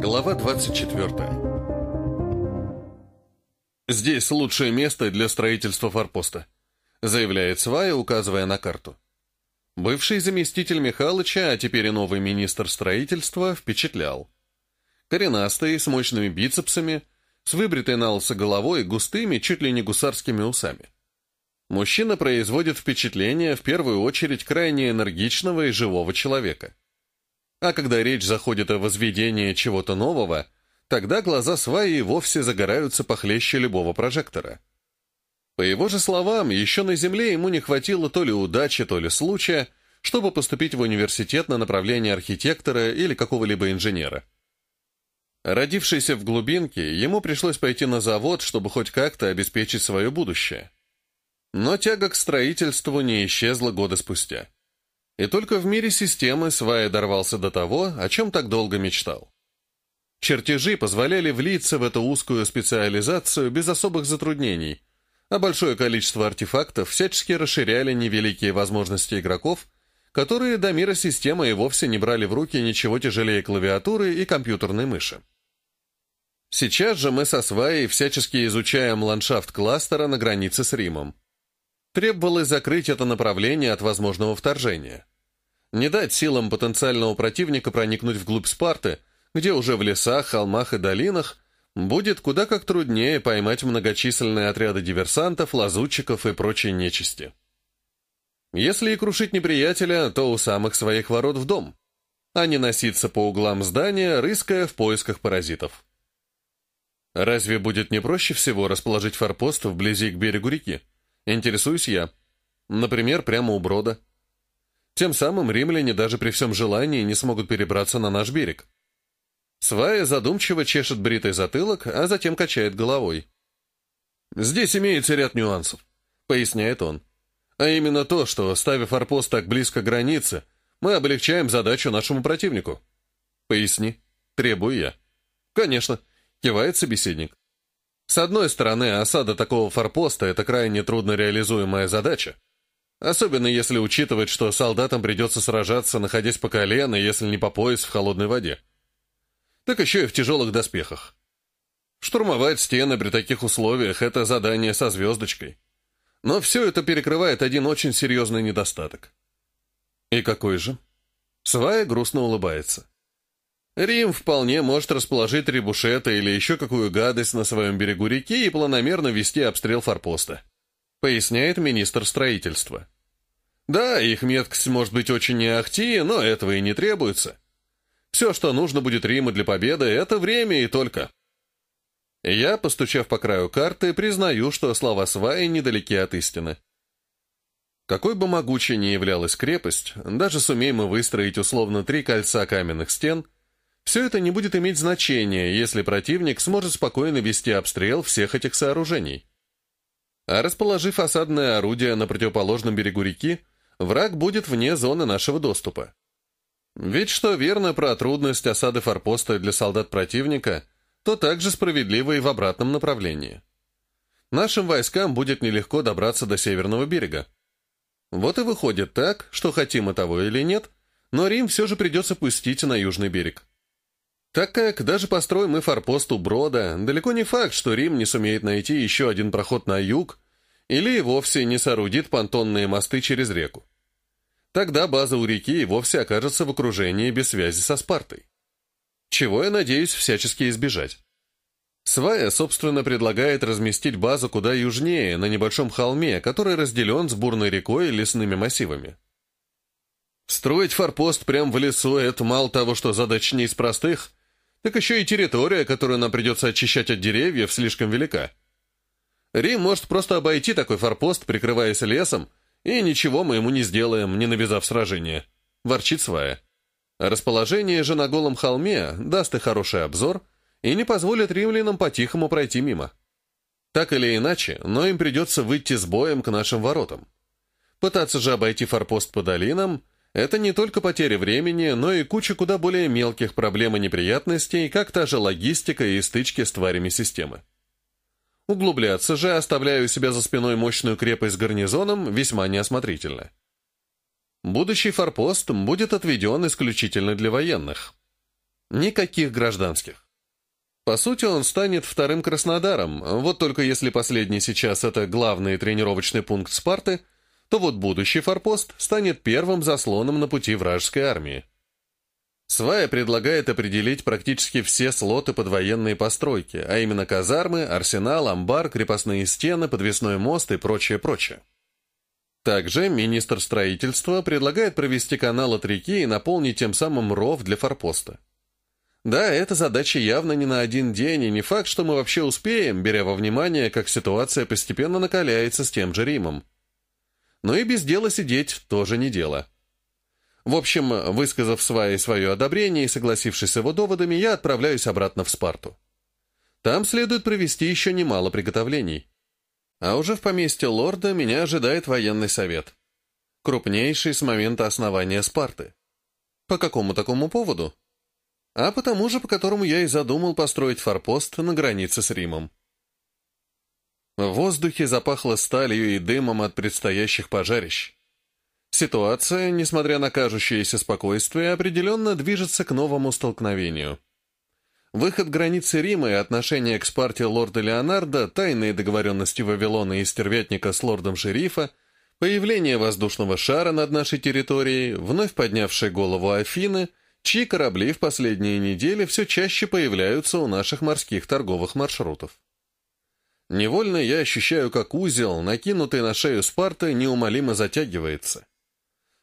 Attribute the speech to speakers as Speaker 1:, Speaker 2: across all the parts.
Speaker 1: Глава 24. «Здесь лучшее место для строительства форпоста», заявляет Свая, указывая на карту. Бывший заместитель Михалыча, а теперь и новый министр строительства, впечатлял. Коренастый, с мощными бицепсами, с выбритой на головой, густыми, чуть ли не гусарскими усами. Мужчина производит впечатление, в первую очередь, крайне энергичного и живого человека. А когда речь заходит о возведении чего-то нового, тогда глаза сваи вовсе загораются похлеще любого прожектора. По его же словам, еще на Земле ему не хватило то ли удачи, то ли случая, чтобы поступить в университет на направление архитектора или какого-либо инженера. Родившийся в глубинке, ему пришлось пойти на завод, чтобы хоть как-то обеспечить свое будущее. Но тяга к строительству не исчезла года спустя. И только в мире системы Свая дорвался до того, о чем так долго мечтал. Чертежи позволяли влиться в эту узкую специализацию без особых затруднений, а большое количество артефактов всячески расширяли невеликие возможности игроков, которые до мира системы и вовсе не брали в руки ничего тяжелее клавиатуры и компьютерной мыши. Сейчас же мы со Сваей всячески изучаем ландшафт кластера на границе с Римом. Требовалось закрыть это направление от возможного вторжения. Не дать силам потенциального противника проникнуть вглубь Спарты, где уже в лесах, холмах и долинах будет куда как труднее поймать многочисленные отряды диверсантов, лазутчиков и прочей нечисти. Если и крушить неприятеля, то у самых своих ворот в дом, а не носиться по углам здания, рыская в поисках паразитов. Разве будет не проще всего расположить форпост вблизи к берегу реки? Интересуюсь я. Например, прямо у брода. Тем самым римляне даже при всем желании не смогут перебраться на наш берег. Свая задумчиво чешет бритый затылок, а затем качает головой. «Здесь имеется ряд нюансов», — поясняет он. «А именно то, что, ставив форпост так близко к границе, мы облегчаем задачу нашему противнику». «Поясни», — требую я. «Конечно», — кивает собеседник. С одной стороны, осада такого форпоста – это крайне трудно реализуемая задача. Особенно если учитывать, что солдатам придется сражаться, находясь по колено, если не по пояс в холодной воде. Так еще и в тяжелых доспехах. Штурмовать стены при таких условиях – это задание со звездочкой. Но все это перекрывает один очень серьезный недостаток. И какой же? Свая грустно улыбается. Рим вполне может расположить трибушета или еще какую гадость на своем берегу реки и планомерно вести обстрел форпоста, поясняет министр строительства. Да, их меткость может быть очень не ахти, но этого и не требуется. Все, что нужно будет Риму для победы, это время и только. Я, постучав по краю карты, признаю, что слова сваи недалеки от истины. Какой бы могучей ни являлась крепость, даже сумеем мы выстроить условно три кольца каменных стен – все это не будет иметь значения, если противник сможет спокойно вести обстрел всех этих сооружений. А расположив осадное орудие на противоположном берегу реки, враг будет вне зоны нашего доступа. Ведь что верно про трудность осады форпоста для солдат противника, то также справедливо и в обратном направлении. Нашим войскам будет нелегко добраться до северного берега. Вот и выходит так, что хотим мы того или нет, но Рим все же придется пустить на южный берег. Так как даже построим мы форпост у Брода, далеко не факт, что Рим не сумеет найти еще один проход на юг или и вовсе не соорудит понтонные мосты через реку. Тогда база у реки и вовсе окажется в окружении без связи со Спартой. Чего я надеюсь всячески избежать. Свая, собственно, предлагает разместить базу куда южнее, на небольшом холме, который разделен с бурной рекой и лесными массивами. Строить форпост прямо в лесу – это мало того, что задача не из простых, так еще и территория, которую нам придется очищать от деревьев, слишком велика. Рим может просто обойти такой форпост, прикрываясь лесом, и ничего мы ему не сделаем, не навязав сражение. Ворчит свая. Расположение же на голом холме даст и хороший обзор, и не позволит римлянам по-тихому пройти мимо. Так или иначе, но им придется выйти с боем к нашим воротам. Пытаться же обойти форпост по долинам это не только потеря времени, но и куча куда более мелких проблем и неприятностей, как та же логистика и стычки с тварями системы. Углубляться же, оставляя у себя за спиной мощную крепость с гарнизоном, весьма неосмотрительно. Будущий форпост будет отведен исключительно для военных. Никаких гражданских. По сути, он станет вторым Краснодаром, вот только если последний сейчас это главный тренировочный пункт Спарты, то вот будущий форпост станет первым заслоном на пути вражеской армии. Свая предлагает определить практически все слоты под военные постройки, а именно казармы, арсенал, амбар, крепостные стены, подвесной мост и прочее-прочее. Также министр строительства предлагает провести канал от реки и наполнить тем самым ров для форпоста. Да, эта задача явно не на один день, и не факт, что мы вообще успеем, беря во внимание, как ситуация постепенно накаляется с тем же Римом. Но и без дела сидеть тоже не дело. В общем, высказав свое свое одобрение и согласившись с его доводами, я отправляюсь обратно в Спарту. Там следует провести еще немало приготовлений. А уже в поместье лорда меня ожидает военный совет. Крупнейший с момента основания Спарты. По какому такому поводу? А по тому же, по которому я и задумал построить форпост на границе с Римом. В воздухе запахло сталью и дымом от предстоящих пожарищ. Ситуация, несмотря на кажущееся спокойствие, определенно движется к новому столкновению. Выход границы Рима и отношение к Спарте лорда Леонардо, тайные договоренности Вавилона и стервятника с лордом шерифа, появление воздушного шара над нашей территорией, вновь поднявшие голову Афины, чьи корабли в последние недели все чаще появляются у наших морских торговых маршрутов. Невольно я ощущаю, как узел, накинутый на шею Спарты, неумолимо затягивается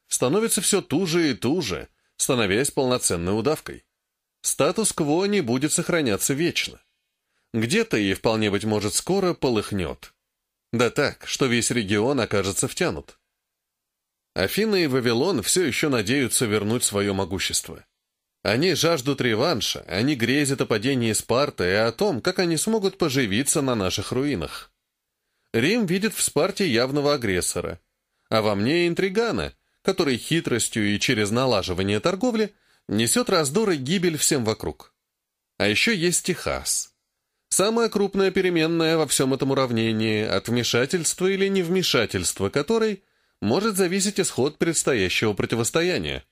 Speaker 1: становится все туже и туже, становясь полноценной удавкой. Статус-кво не будет сохраняться вечно. Где-то и, вполне быть может, скоро полыхнет. Да так, что весь регион окажется втянут. Афина и Вавилон все еще надеются вернуть свое могущество. Они жаждут реванша, они грезят о падении Спарты и о том, как они смогут поживиться на наших руинах. Рим видит в Спарте явного агрессора, а во мне интригана — который хитростью и через налаживание торговли несет раздор и гибель всем вокруг. А еще есть Техас. Самая крупная переменная во всем этом уравнении, от вмешательства или невмешательства которой может зависеть исход предстоящего противостояния.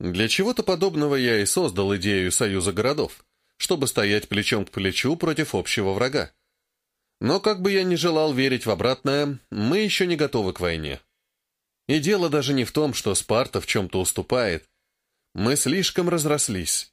Speaker 1: Для чего-то подобного я и создал идею союза городов, чтобы стоять плечом к плечу против общего врага. Но как бы я ни желал верить в обратное, мы еще не готовы к войне. И дело даже не в том, что Спарта в чем-то уступает. Мы слишком разрослись.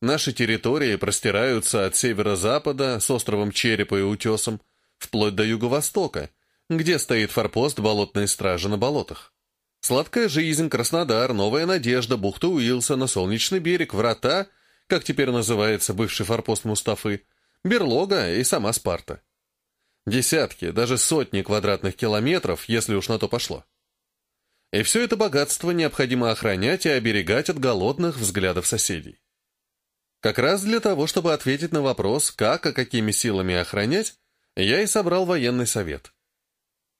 Speaker 1: Наши территории простираются от северо-запада с островом Черепа и Утесом вплоть до юго-востока, где стоит форпост болотной стражи на болотах. Сладкая жизнь, Краснодар, Новая Надежда, бухта Уилсона, Солнечный берег, Врата, как теперь называется бывший форпост Мустафы, Берлога и сама Спарта. Десятки, даже сотни квадратных километров, если уж на то пошло. И все это богатство необходимо охранять и оберегать от голодных взглядов соседей. Как раз для того, чтобы ответить на вопрос, как и какими силами охранять, я и собрал военный совет.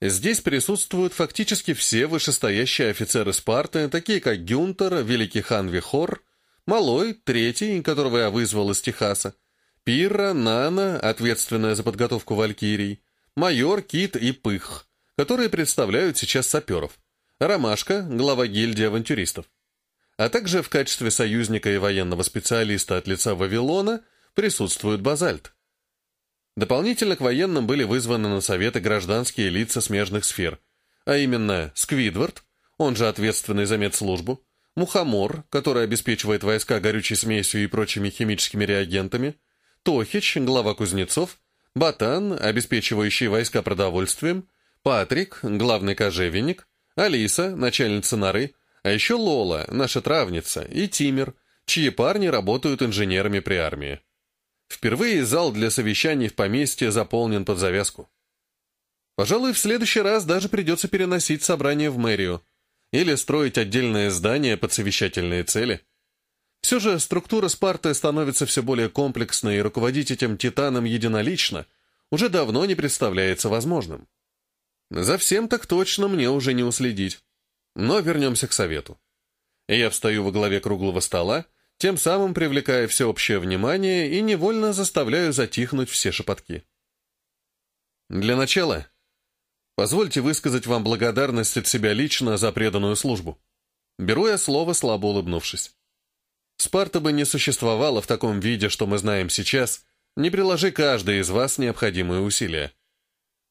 Speaker 1: Здесь присутствуют фактически все вышестоящие офицеры Спарты, такие как Гюнтер, Великий хан Вихор, Малой, третий, которого я вызвал из Техаса, Пирра, Нана, ответственная за подготовку валькирий, майор, Кит и Пых, которые представляют сейчас саперов. Ромашка, глава гильдии авантюристов. А также в качестве союзника и военного специалиста от лица Вавилона присутствует Базальт. Дополнительно к военным были вызваны на советы гражданские лица смежных сфер, а именно Сквидвард, он же ответственный за медслужбу, Мухомор, который обеспечивает войска горючей смесью и прочими химическими реагентами, Тохич, глава кузнецов, Батан, обеспечивающий войска продовольствием, Патрик, главный кожевенник, Алиса, начальница норы, а еще Лола, наша травница, и Тимер, чьи парни работают инженерами при армии. Впервые зал для совещаний в поместье заполнен под завязку. Пожалуй, в следующий раз даже придется переносить собрание в мэрию или строить отдельное здание под совещательные цели. Все же структура Спарты становится все более комплексной, и руководить этим титаном единолично уже давно не представляется возможным. За всем так точно мне уже не уследить. Но вернемся к совету. Я встаю во главе круглого стола, тем самым привлекая всеобщее внимание и невольно заставляю затихнуть все шепотки. Для начала, позвольте высказать вам благодарность от себя лично за преданную службу. Беру я слово, слабо улыбнувшись. Спарта бы не существовала в таком виде, что мы знаем сейчас, не приложи каждый из вас необходимые усилия.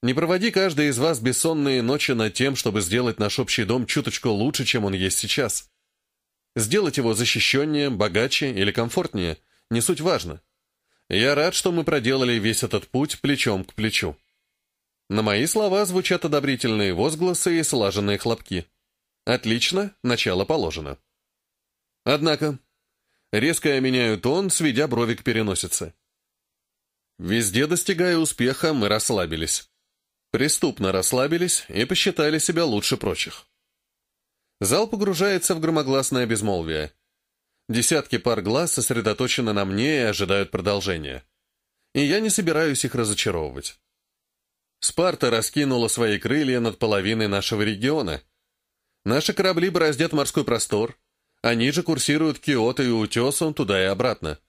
Speaker 1: Не проводи каждый из вас бессонные ночи над тем, чтобы сделать наш общий дом чуточку лучше, чем он есть сейчас. Сделать его защищеннее, богаче или комфортнее – не суть важно. Я рад, что мы проделали весь этот путь плечом к плечу. На мои слова звучат одобрительные возгласы и слаженные хлопки. Отлично, начало положено. Однако, резко я меняю тон, сведя брови к переносице. Везде достигая успеха, мы расслабились. Преступно расслабились и посчитали себя лучше прочих. Зал погружается в громогласное безмолвие. Десятки пар глаз сосредоточены на мне и ожидают продолжения. И я не собираюсь их разочаровывать. Спарта раскинула свои крылья над половиной нашего региона. Наши корабли бороздят морской простор, они же курсируют Киото и Утесу туда и обратно.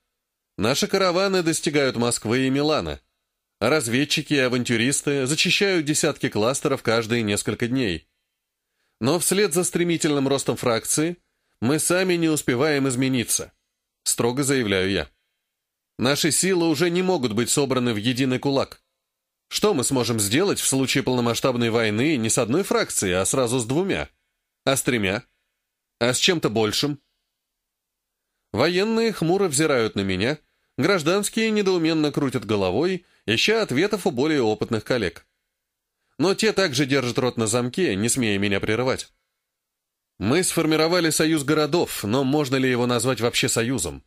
Speaker 1: Наши караваны достигают Москвы и Милана. разведчики и авантюристы зачищают десятки кластеров каждые несколько дней. Но вслед за стремительным ростом фракции мы сами не успеваем измениться, строго заявляю я. Наши силы уже не могут быть собраны в единый кулак. Что мы сможем сделать в случае полномасштабной войны не с одной фракцией, а сразу с двумя? А с тремя? А с чем-то большим? Военные хмуро взирают на меня, гражданские недоуменно крутят головой, ища ответов у более опытных коллег. Но те также держат рот на замке, не смея меня прерывать. Мы сформировали союз городов, но можно ли его назвать вообще союзом?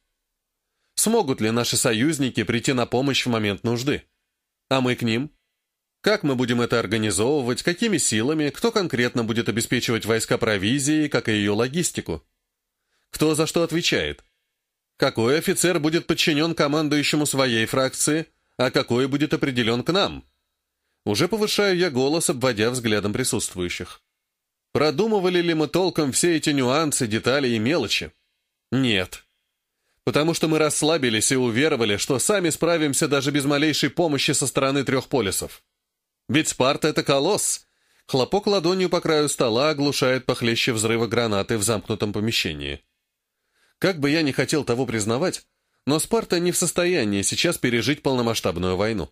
Speaker 1: Смогут ли наши союзники прийти на помощь в момент нужды? А мы к ним? Как мы будем это организовывать, какими силами, кто конкретно будет обеспечивать войска провизии, как и ее логистику? Кто за что отвечает? Какой офицер будет подчинен командующему своей фракции, а какой будет определен к нам? Уже повышаю я голос, обводя взглядом присутствующих. Продумывали ли мы толком все эти нюансы, детали и мелочи? Нет потому что мы расслабились и уверовали, что сами справимся даже без малейшей помощи со стороны трех полисов. Ведь Спарта — это колосс. Хлопок ладонью по краю стола оглушает похлеще взрыва гранаты в замкнутом помещении. Как бы я ни хотел того признавать, но Спарта не в состоянии сейчас пережить полномасштабную войну.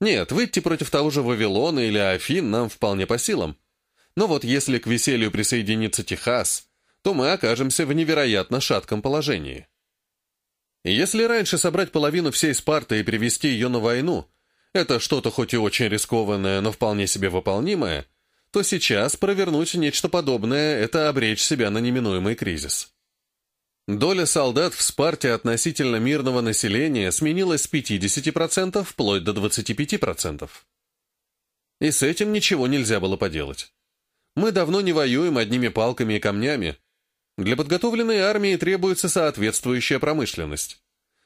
Speaker 1: Нет, выйти против того же Вавилона или Афин нам вполне по силам. Но вот если к веселью присоединится Техас, то мы окажемся в невероятно шатком положении. Если раньше собрать половину всей Спарты и привести ее на войну, это что-то хоть и очень рискованное, но вполне себе выполнимое, то сейчас провернуть нечто подобное – это обречь себя на неминуемый кризис. Доля солдат в Спарте относительно мирного населения сменилась с 50% вплоть до 25%. И с этим ничего нельзя было поделать. Мы давно не воюем одними палками и камнями, для подготовленной армии требуется соответствующая промышленность.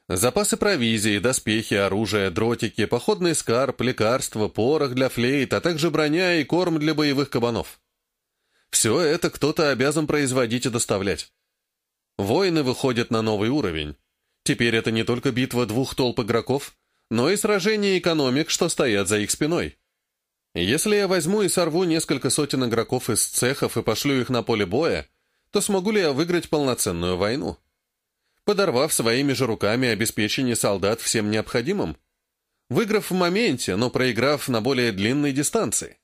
Speaker 1: Запасы провизии, доспехи, оружие, дротики, походный скарб, лекарства, порох для флейт, а также броня и корм для боевых кабанов. Все это кто-то обязан производить и доставлять. Войны выходят на новый уровень. Теперь это не только битва двух толп игроков, но и сражение экономик, что стоят за их спиной. Если я возьму и сорву несколько сотен игроков из цехов и пошлю их на поле боя, то смогу ли я выиграть полноценную войну? Подорвав своими же руками обеспечение солдат всем необходимым? Выиграв в моменте, но проиграв на более длинной дистанции?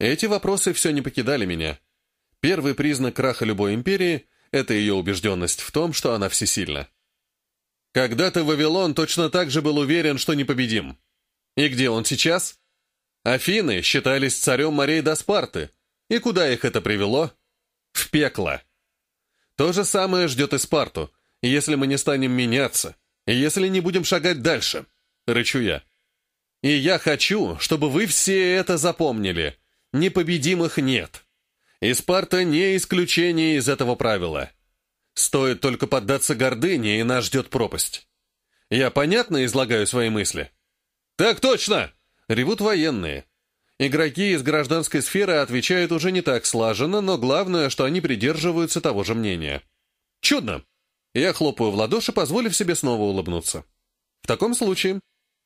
Speaker 1: Эти вопросы все не покидали меня. Первый признак краха любой империи – это ее убежденность в том, что она всесильна. Когда-то Вавилон точно так же был уверен, что непобедим. И где он сейчас? Афины считались царем морей до Спарты. И куда их это привело? В пекло. То же самое ждет и Спарту, если мы не станем меняться, если не будем шагать дальше, — рычу я. И я хочу, чтобы вы все это запомнили. Непобедимых нет. И Спарта не исключение из этого правила. Стоит только поддаться гордыне, и нас ждет пропасть. Я понятно излагаю свои мысли? «Так точно!» — ревут военные. Игроки из гражданской сферы отвечают уже не так слаженно, но главное, что они придерживаются того же мнения. Чудно. Я хлопаю в ладоши, позволив себе снова улыбнуться. В таком случае,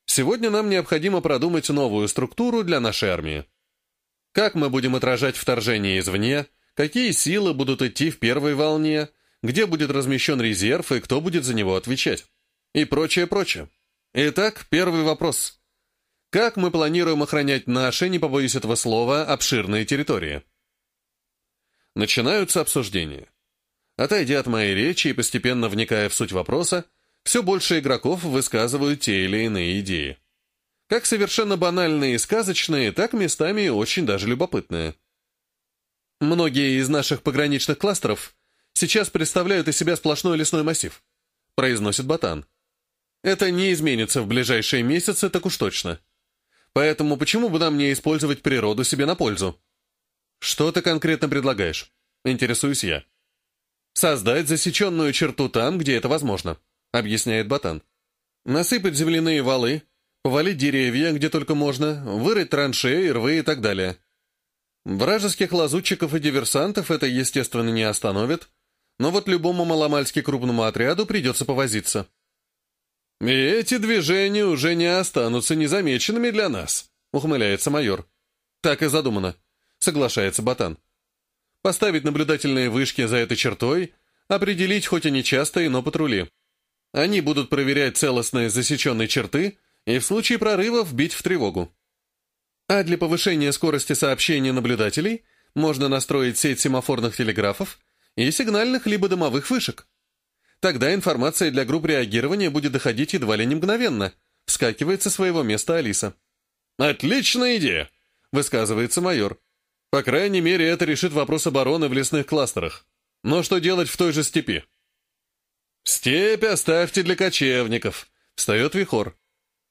Speaker 1: сегодня нам необходимо продумать новую структуру для нашей армии. Как мы будем отражать вторжение извне, какие силы будут идти в первой волне, где будет размещен резерв и кто будет за него отвечать. И прочее, прочее. Итак, первый вопрос. Как мы планируем охранять наши, не побоюсь этого слова, обширные территории? Начинаются обсуждения. Отойдя от моей речи и постепенно вникая в суть вопроса, все больше игроков высказывают те или иные идеи. Как совершенно банальные и сказочные, так местами очень даже любопытные. Многие из наших пограничных кластеров сейчас представляют из себя сплошной лесной массив, произносит Батан. Это не изменится в ближайшие месяцы, так уж точно. Поэтому почему бы нам не использовать природу себе на пользу? Что ты конкретно предлагаешь? Интересуюсь я. Создать засеченную черту там, где это возможно, объясняет Батан. Насыпать земляные валы, повалить деревья, где только можно, вырыть траншеи, рвы и так далее. Вражеских лазутчиков и диверсантов это, естественно, не остановит, но вот любому маломальски крупному отряду придется повозиться. «И эти движения уже не останутся незамеченными для нас», — ухмыляется майор. «Так и задумано», — соглашается Батан. «Поставить наблюдательные вышки за этой чертой, определить хоть и нечастые, но патрули. Они будут проверять целостность засеченной черты и в случае прорывов бить в тревогу. А для повышения скорости сообщения наблюдателей можно настроить сеть семафорных телеграфов и сигнальных либо дымовых вышек. Тогда информация для групп реагирования будет доходить едва ли не мгновенно. Вскакивает со своего места Алиса. «Отличная идея!» — высказывается майор. «По крайней мере, это решит вопрос обороны в лесных кластерах. Но что делать в той же степи?» «Степь оставьте для кочевников», — встает Вихор.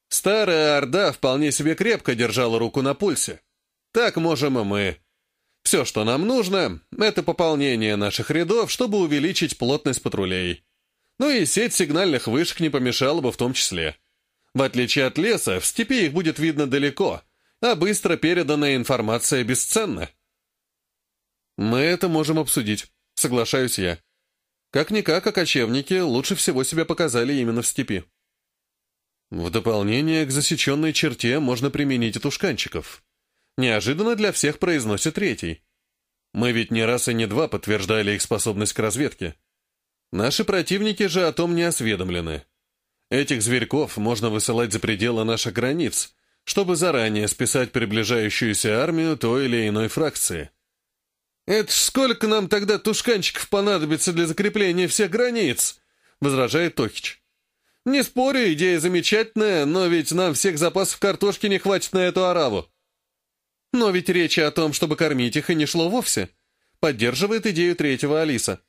Speaker 1: «Старая Орда вполне себе крепко держала руку на пульсе. Так можем и мы. Все, что нам нужно, это пополнение наших рядов, чтобы увеличить плотность патрулей. Ну и сеть сигнальных вышек не помешала бы в том числе. В отличие от леса, в степи их будет видно далеко, а быстро переданная информация бесценна. Мы это можем обсудить, соглашаюсь я. Как-никак, а кочевники лучше всего себя показали именно в степи. В дополнение к засеченной черте можно применить и тушканчиков. Неожиданно для всех произносит третий. Мы ведь не раз и не два подтверждали их способность к разведке. Наши противники же о том не осведомлены. Этих зверьков можно высылать за пределы наших границ, чтобы заранее списать приближающуюся армию той или иной фракции. «Это ж сколько нам тогда тушканчиков понадобится для закрепления всех границ?» — возражает Тохич. «Не спорю, идея замечательная, но ведь нам всех запасов картошки не хватит на эту ораву». «Но ведь речи о том, чтобы кормить их, и не шло вовсе», — поддерживает идею третьего Алиса.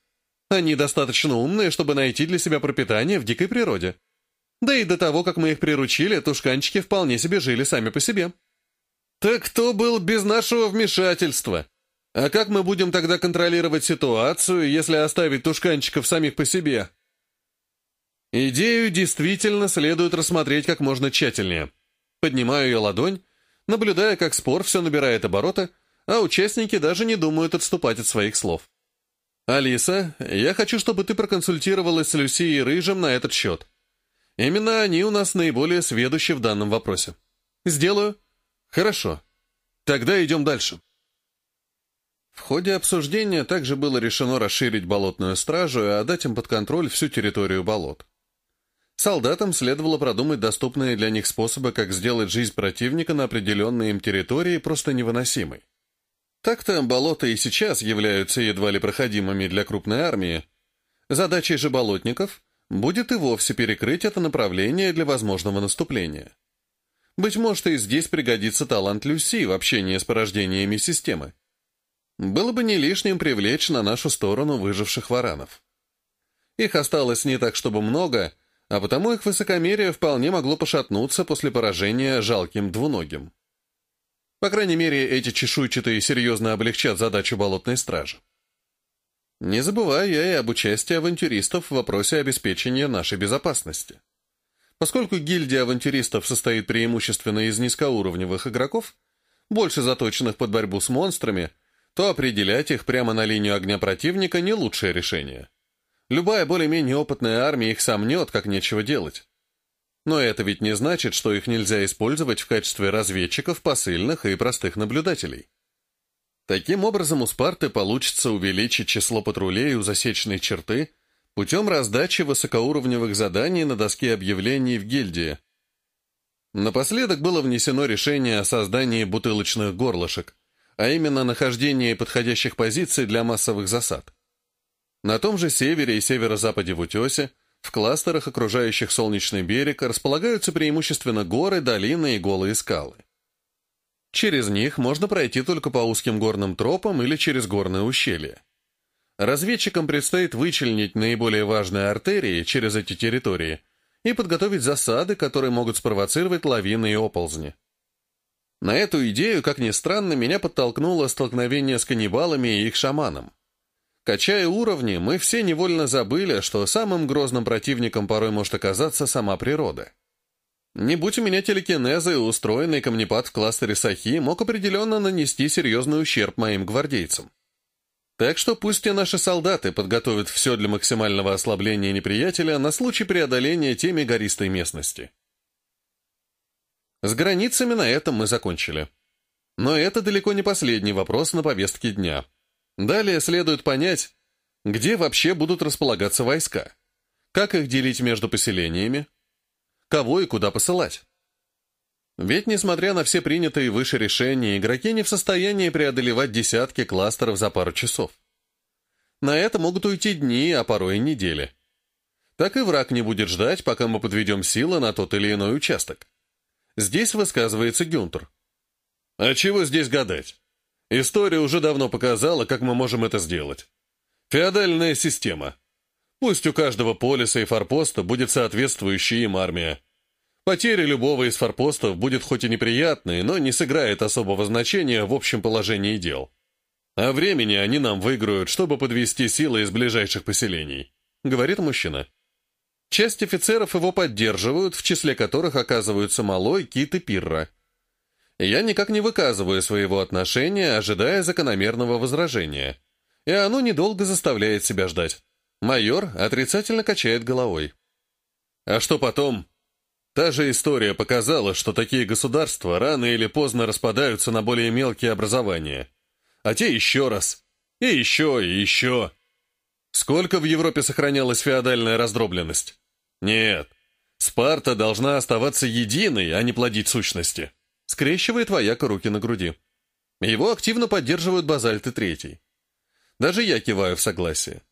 Speaker 1: Они достаточно умные, чтобы найти для себя пропитание в дикой природе. Да и до того, как мы их приручили, тушканчики вполне себе жили сами по себе. Так кто был без нашего вмешательства? А как мы будем тогда контролировать ситуацию, если оставить тушканчиков самих по себе? Идею действительно следует рассмотреть как можно тщательнее. Поднимаю ее ладонь, наблюдая, как спор все набирает обороты, а участники даже не думают отступать от своих слов. «Алиса, я хочу, чтобы ты проконсультировалась с Люси и Рыжим на этот счет. Именно они у нас наиболее сведущи в данном вопросе». «Сделаю». «Хорошо. Тогда идем дальше». В ходе обсуждения также было решено расширить болотную стражу и отдать им под контроль всю территорию болот. Солдатам следовало продумать доступные для них способы, как сделать жизнь противника на определенной им территории просто невыносимой. Так-то болота и сейчас являются едва ли проходимыми для крупной армии. Задачей же болотников будет и вовсе перекрыть это направление для возможного наступления. Быть может, и здесь пригодится талант Люси в общении с порождениями системы. Было бы не лишним привлечь на нашу сторону выживших варанов. Их осталось не так, чтобы много, а потому их высокомерие вполне могло пошатнуться после поражения жалким двуногим. По крайней мере, эти чешуйчатые серьезно облегчат задачу болотной стражи. Не забываю я и об участии авантюристов в вопросе обеспечения нашей безопасности. Поскольку гильдия авантюристов состоит преимущественно из низкоуровневых игроков, больше заточенных под борьбу с монстрами, то определять их прямо на линию огня противника не лучшее решение. Любая более-менее опытная армия их сомнет, как нечего делать. Но это ведь не значит, что их нельзя использовать в качестве разведчиков, посыльных и простых наблюдателей. Таким образом, у Спарты получится увеличить число патрулей у засечной черты путем раздачи высокоуровневых заданий на доске объявлений в гильдии. Напоследок было внесено решение о создании бутылочных горлышек, а именно нахождении подходящих позиций для массовых засад. На том же севере и северо-западе в Утесе, в кластерах, окружающих солнечный берег, располагаются преимущественно горы, долины и голые скалы. Через них можно пройти только по узким горным тропам или через горные ущелья. Разведчикам предстоит вычленить наиболее важные артерии через эти территории и подготовить засады, которые могут спровоцировать лавины и оползни. На эту идею, как ни странно, меня подтолкнуло столкновение с каннибалами и их шаманом. Качая уровни, мы все невольно забыли, что самым грозным противником порой может оказаться сама природа. Не будь у меня телекинеза и устроенный камнепад в кластере Сахи мог определенно нанести серьезный ущерб моим гвардейцам. Так что пусть и наши солдаты подготовят все для максимального ослабления неприятеля на случай преодоления теми гористой местности. С границами на этом мы закончили. Но это далеко не последний вопрос на повестке дня. Далее следует понять, где вообще будут располагаться войска, как их делить между поселениями, кого и куда посылать. Ведь, несмотря на все принятые выше решения, игроки не в состоянии преодолевать десятки кластеров за пару часов. На это могут уйти дни, а порой и недели. Так и враг не будет ждать, пока мы подведем силы на тот или иной участок. Здесь высказывается Гюнтер. А чего здесь гадать? История уже давно показала, как мы можем это сделать. Феодальная система. Пусть у каждого полиса и форпоста будет соответствующая им армия. Потеря любого из форпостов будет хоть и неприятной, но не сыграет особого значения в общем положении дел. А времени они нам выиграют, чтобы подвести силы из ближайших поселений», — говорит мужчина. Часть офицеров его поддерживают, в числе которых оказываются Малой, Кит и Пирра. Я никак не выказываю своего отношения, ожидая закономерного возражения. И оно недолго заставляет себя ждать. Майор отрицательно качает головой. А что потом? Та же история показала, что такие государства рано или поздно распадаются на более мелкие образования. А те еще раз. И еще, и еще. Сколько в Европе сохранялась феодальная раздробленность? Нет. Спарта должна оставаться единой, а не плодить сущности. Скрещивает вояка руки на груди. Его активно поддерживают Базальт и Третий. Даже я киваю в согласие.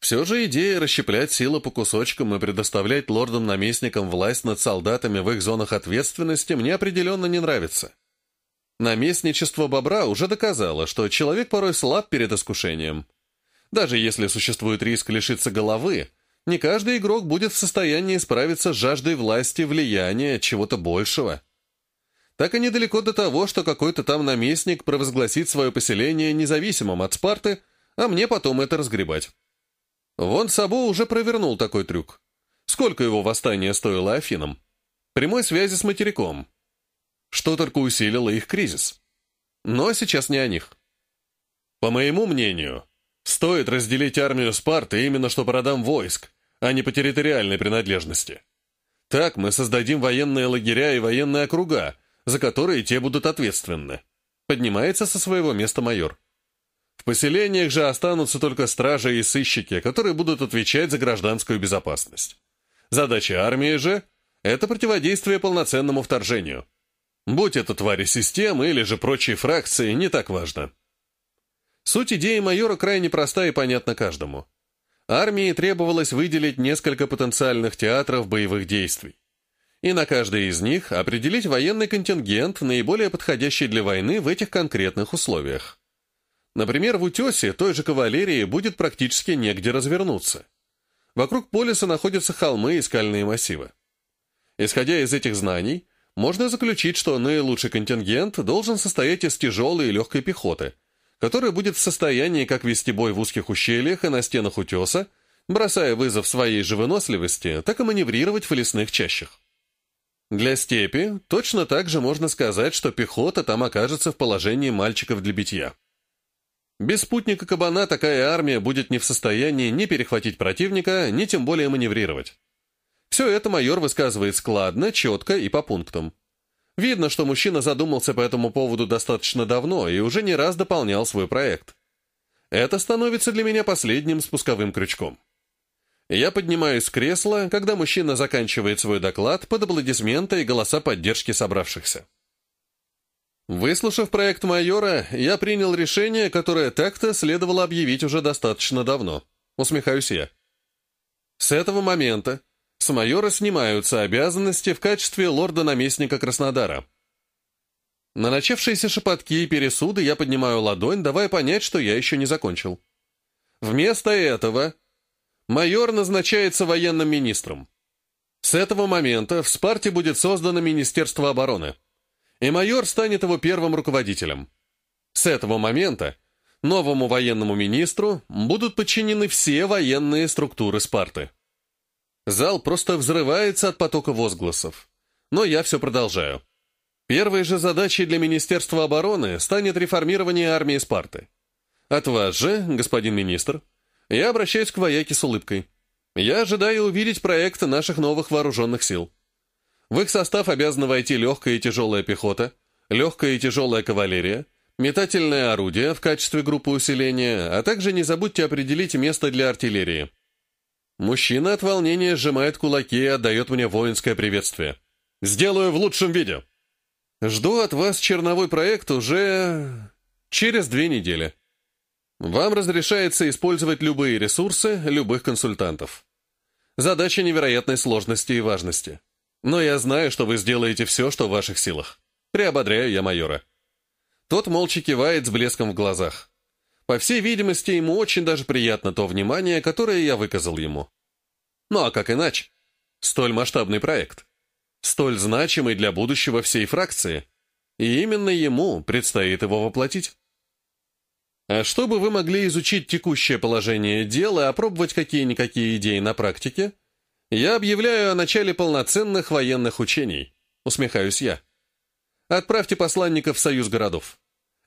Speaker 1: Все же идея расщеплять силы по кусочкам и предоставлять лордам-наместникам власть над солдатами в их зонах ответственности мне определенно не нравится. Наместничество бобра уже доказало, что человек порой слаб перед искушением. Даже если существует риск лишиться головы, не каждый игрок будет в состоянии справиться с жаждой власти, влияния, чего-то большего. Так и недалеко до того, что какой-то там наместник провозгласит свое поселение независимым от Спарты, а мне потом это разгребать. Вон Сабо уже провернул такой трюк. Сколько его восстание стоило Афинам? Прямой связи с материком. Что только усилило их кризис. Но сейчас не о них. По моему мнению, стоит разделить армию Спарты именно что по родам войск, а не по территориальной принадлежности. Так мы создадим военные лагеря и военные округа, за которые те будут ответственны. Поднимается со своего места майор. В поселениях же останутся только стражи и сыщики, которые будут отвечать за гражданскую безопасность. Задача армии же – это противодействие полноценному вторжению. Будь это твари системы или же прочие фракции, не так важно. Суть идеи майора крайне проста и понятна каждому. Армии требовалось выделить несколько потенциальных театров боевых действий и на каждый из них определить военный контингент, наиболее подходящий для войны в этих конкретных условиях. Например, в Утесе той же кавалерии будет практически негде развернуться. Вокруг полиса находятся холмы и скальные массивы. Исходя из этих знаний, можно заключить, что наилучший контингент должен состоять из тяжелой и легкой пехоты, которая будет в состоянии как вести бой в узких ущельях и на стенах утеса, бросая вызов своей же выносливости, так и маневрировать в лесных чащах. Для степи точно так же можно сказать, что пехота там окажется в положении мальчиков для битья. Без спутника кабана такая армия будет не в состоянии ни перехватить противника, ни тем более маневрировать. Все это майор высказывает складно, четко и по пунктам. Видно, что мужчина задумался по этому поводу достаточно давно и уже не раз дополнял свой проект. Это становится для меня последним спусковым крючком. Я поднимаюсь с кресла, когда мужчина заканчивает свой доклад под аплодисменты и голоса поддержки собравшихся. Выслушав проект майора, я принял решение, которое так-то следовало объявить уже достаточно давно. Усмехаюсь я. С этого момента с майора снимаются обязанности в качестве лорда-наместника Краснодара. На начавшиеся шепотки и пересуды я поднимаю ладонь, давая понять, что я еще не закончил. Вместо этого майор назначается военным министром. С этого момента в Спарте будет создано Министерство обороны, и майор станет его первым руководителем. С этого момента новому военному министру будут подчинены все военные структуры Спарты. Зал просто взрывается от потока возгласов. Но я все продолжаю. Первой же задачей для Министерства обороны станет реформирование армии Спарты. От вас же, господин министр, я обращаюсь к вояке с улыбкой. Я ожидаю увидеть проект наших новых вооруженных сил. В их состав обязана войти легкая и тяжелая пехота, легкая и тяжелая кавалерия, метательное орудие в качестве группы усиления, а также не забудьте определить место для артиллерии. Мужчина от волнения сжимает кулаки и отдает мне воинское приветствие. «Сделаю в лучшем виде!» Жду от вас черновой проект уже через две недели. Вам разрешается использовать любые ресурсы, любых консультантов. Задача невероятной сложности и важности. Но я знаю, что вы сделаете все, что в ваших силах. Приободряю я майора. Тот молча кивает с блеском в глазах. По всей видимости, ему очень даже приятно то внимание, которое я выказал ему. Ну а как иначе? Столь масштабный проект. Столь значимый для будущего всей фракции. И именно ему предстоит его воплотить. А чтобы вы могли изучить текущее положение дел и опробовать какие-никакие идеи на практике, я объявляю о начале полноценных военных учений. Усмехаюсь я. Отправьте посланников в Союз городов.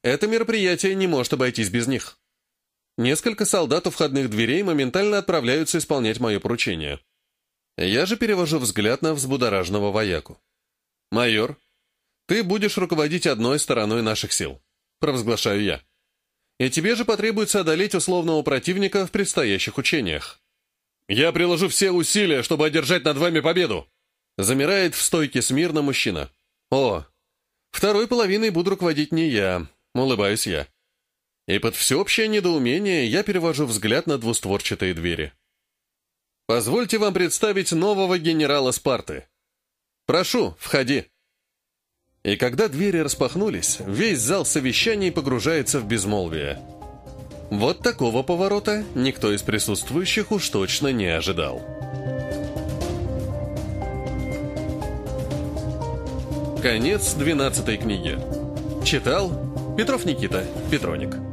Speaker 1: Это мероприятие не может обойтись без них. Несколько солдат у входных дверей моментально отправляются исполнять мое поручение. Я же перевожу взгляд на взбудораженного вояку. «Майор, ты будешь руководить одной стороной наших сил», — провозглашаю я и тебе же потребуется одолеть условного противника в предстоящих учениях. Я приложу все усилия, чтобы одержать над вами победу!» Замирает в стойке смирно мужчина. «О, второй половиной буду руководить не я», — улыбаюсь я. И под всеобщее недоумение я перевожу взгляд на двустворчатые двери. «Позвольте вам представить нового генерала Спарты. Прошу, входи». И когда двери распахнулись, весь зал совещаний погружается в безмолвие. Вот такого поворота никто из присутствующих уж точно не ожидал. Конец 12 книги. Читал Петров Никита, Петроник.